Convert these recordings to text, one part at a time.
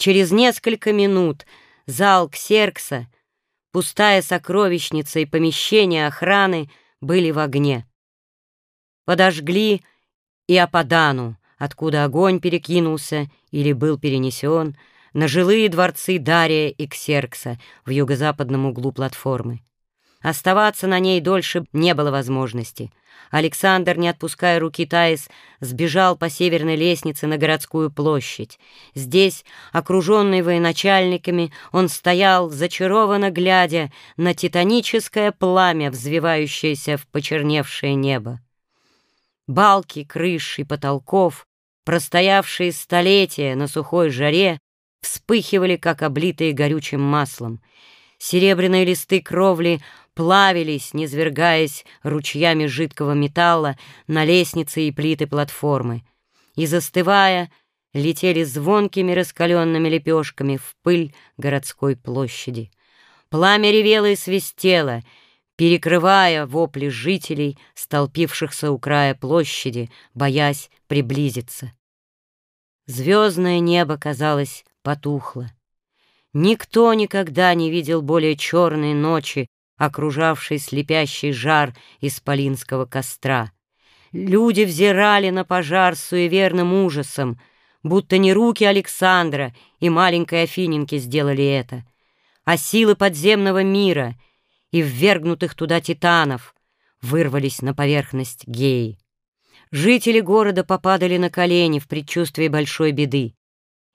Через несколько минут зал Ксеркса, пустая сокровищница и помещение охраны были в огне. Подожгли и Ападану, откуда огонь перекинулся или был перенесен, на жилые дворцы Дария и Ксеркса в юго-западном углу платформы. Оставаться на ней дольше не было возможности. Александр, не отпуская руки Таис, сбежал по северной лестнице на городскую площадь. Здесь, окруженный военачальниками, он стоял, зачарованно глядя на титаническое пламя, взвивающееся в почерневшее небо. Балки, крыш и потолков, простоявшие столетия на сухой жаре, вспыхивали, как облитые горючим маслом. Серебряные листы кровли плавились, низвергаясь ручьями жидкого металла на лестницы и плиты платформы, и, застывая, летели звонкими раскаленными лепешками в пыль городской площади. Пламя ревело и свистело, перекрывая вопли жителей, столпившихся у края площади, боясь приблизиться. Звездное небо, казалось, потухло. Никто никогда не видел более черной ночи, окружавший слепящий жар исполинского костра. Люди взирали на пожар с суеверным ужасом, будто не руки Александра и маленькой Афиненки сделали это, а силы подземного мира и ввергнутых туда титанов вырвались на поверхность геи. Жители города попадали на колени в предчувствии большой беды.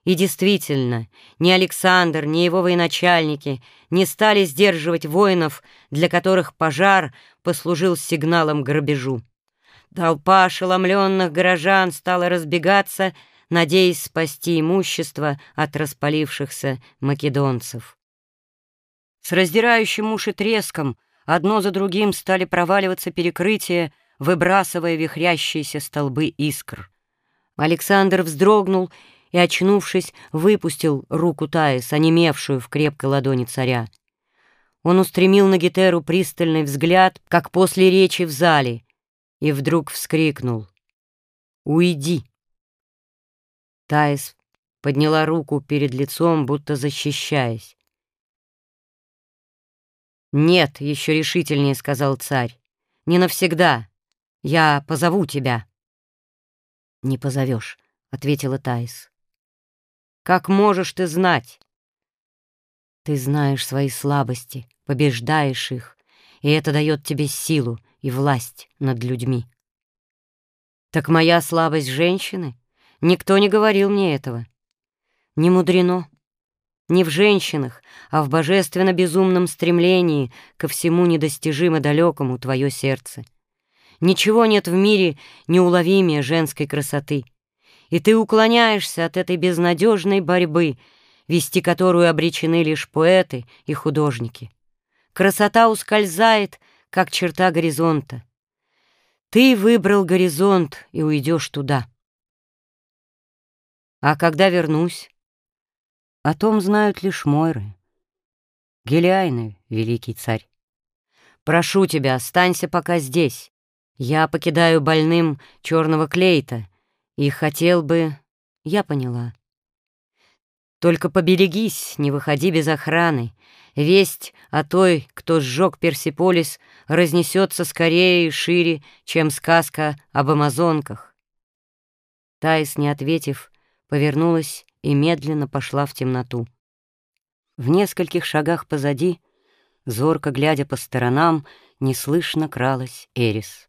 И действительно, ни Александр, ни его военачальники не стали сдерживать воинов, для которых пожар послужил сигналом грабежу. Толпа ошеломленных горожан стала разбегаться, надеясь спасти имущество от распалившихся македонцев. С раздирающим уши треском одно за другим стали проваливаться перекрытия, выбрасывая вихрящиеся столбы искр. Александр вздрогнул и, очнувшись, выпустил руку Таис, онемевшую в крепкой ладони царя. Он устремил на Гетеру пристальный взгляд, как после речи в зале, и вдруг вскрикнул «Уйди!». Таис подняла руку перед лицом, будто защищаясь. «Нет», — еще решительнее сказал царь, — «не навсегда. Я позову тебя». «Не позовешь», — ответила Таис. Как можешь ты знать? Ты знаешь свои слабости, побеждаешь их, и это дает тебе силу и власть над людьми. Так моя слабость женщины? Никто не говорил мне этого. Не мудрено. Не в женщинах, а в божественно-безумном стремлении ко всему недостижимо далекому твое сердце. Ничего нет в мире неуловимее женской красоты — и ты уклоняешься от этой безнадежной борьбы, вести которую обречены лишь поэты и художники. Красота ускользает, как черта горизонта. Ты выбрал горизонт и уйдешь туда. А когда вернусь? О том знают лишь Мойры. Гелиайны, великий царь. Прошу тебя, останься пока здесь. Я покидаю больным черного клейта — и хотел бы... Я поняла. Только поберегись, не выходи без охраны. Весть о той, кто сжег Персиполис, разнесется скорее и шире, чем сказка об амазонках. Таис, не ответив, повернулась и медленно пошла в темноту. В нескольких шагах позади, зорко глядя по сторонам, неслышно кралась Эрис.